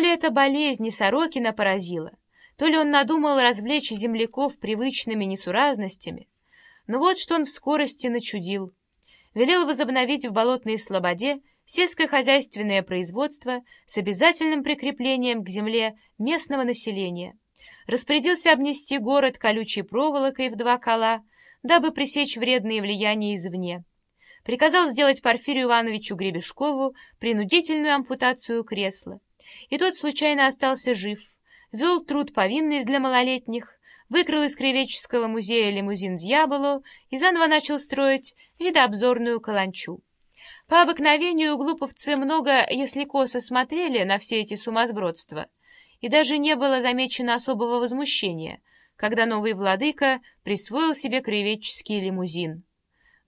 ли эта болезнь и Сорокина поразила, то ли он надумал развлечь земляков привычными несуразностями, но вот что он в скорости начудил. Велел возобновить в Болотной Слободе сельскохозяйственное производство с обязательным прикреплением к земле местного населения. Распорядился обнести город колючей проволокой в два кола, дабы пресечь вредные влияния извне. Приказал сделать Порфирию Ивановичу Гребешкову принудительную ампутацию кресла. И тот случайно остался жив. Вел труд повинность для малолетних, выкрал из Кривеческого музея лимузин «Дьяволу» и заново начал строить видообзорную каланчу. По обыкновению глуповцы много, если косо смотрели на все эти сумасбродства, и даже не было замечено особого возмущения, когда новый владыка присвоил себе кривеческий лимузин.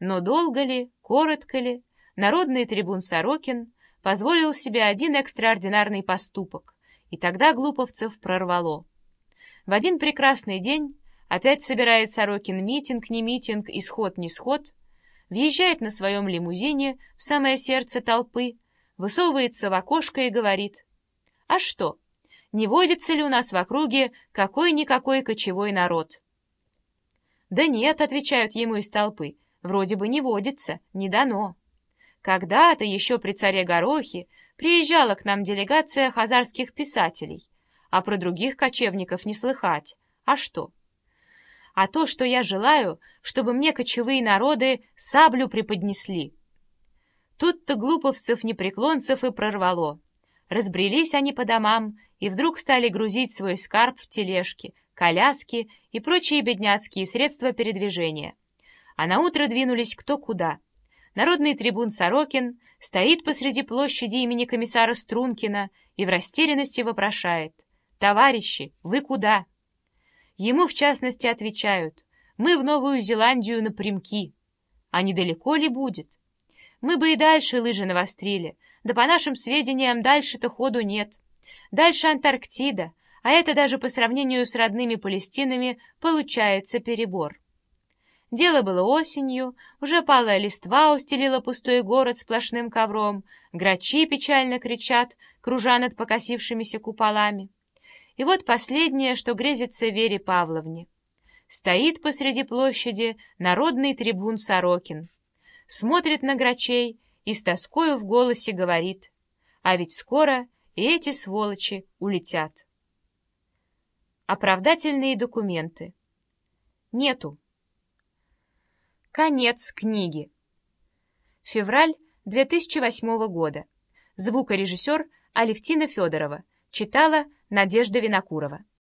Но долго ли, коротко ли, народный трибун Сорокин позволил себе один экстраординарный поступок, и тогда глуповцев прорвало. В один прекрасный день опять собирает Сорокин митинг, не митинг, исход, не сход, въезжает на своем лимузине в самое сердце толпы, высовывается в окошко и говорит, «А что, не водится ли у нас в округе какой-никакой кочевой народ?» «Да нет», — отвечают ему из толпы, «вроде бы не водится, не дано». Когда-то еще при царе Горохе приезжала к нам делегация хазарских писателей, а про других кочевников не слыхать. А что? А то, что я желаю, чтобы мне кочевые народы саблю преподнесли. Тут-то глуповцев-непреклонцев и прорвало. Разбрелись они по домам и вдруг стали грузить свой скарб в тележки, коляски и прочие бедняцкие средства передвижения. А наутро двинулись кто куда. Народный трибун Сорокин стоит посреди площади имени комиссара Стрункина и в растерянности вопрошает — «Товарищи, вы куда?» Ему, в частности, отвечают, «Мы в Новую Зеландию напрямки». А недалеко ли будет? Мы бы и дальше лыжи навострили, да по нашим сведениям дальше-то ходу нет. Дальше Антарктида, а это даже по сравнению с родными Палестинами получается перебор. Дело было осенью, уже палая листва устелила пустой город сплошным ковром, грачи печально кричат, кружа над покосившимися куполами. И вот последнее, что грезится Вере Павловне. Стоит посреди площади народный трибун Сорокин. Смотрит на грачей и с тоскою в голосе говорит, а ведь скоро и эти сволочи улетят. Оправдательные документы. Нету. Конец книги. Февраль 2008 года. Звукорежиссер Алевтина Федорова. Читала Надежда Винокурова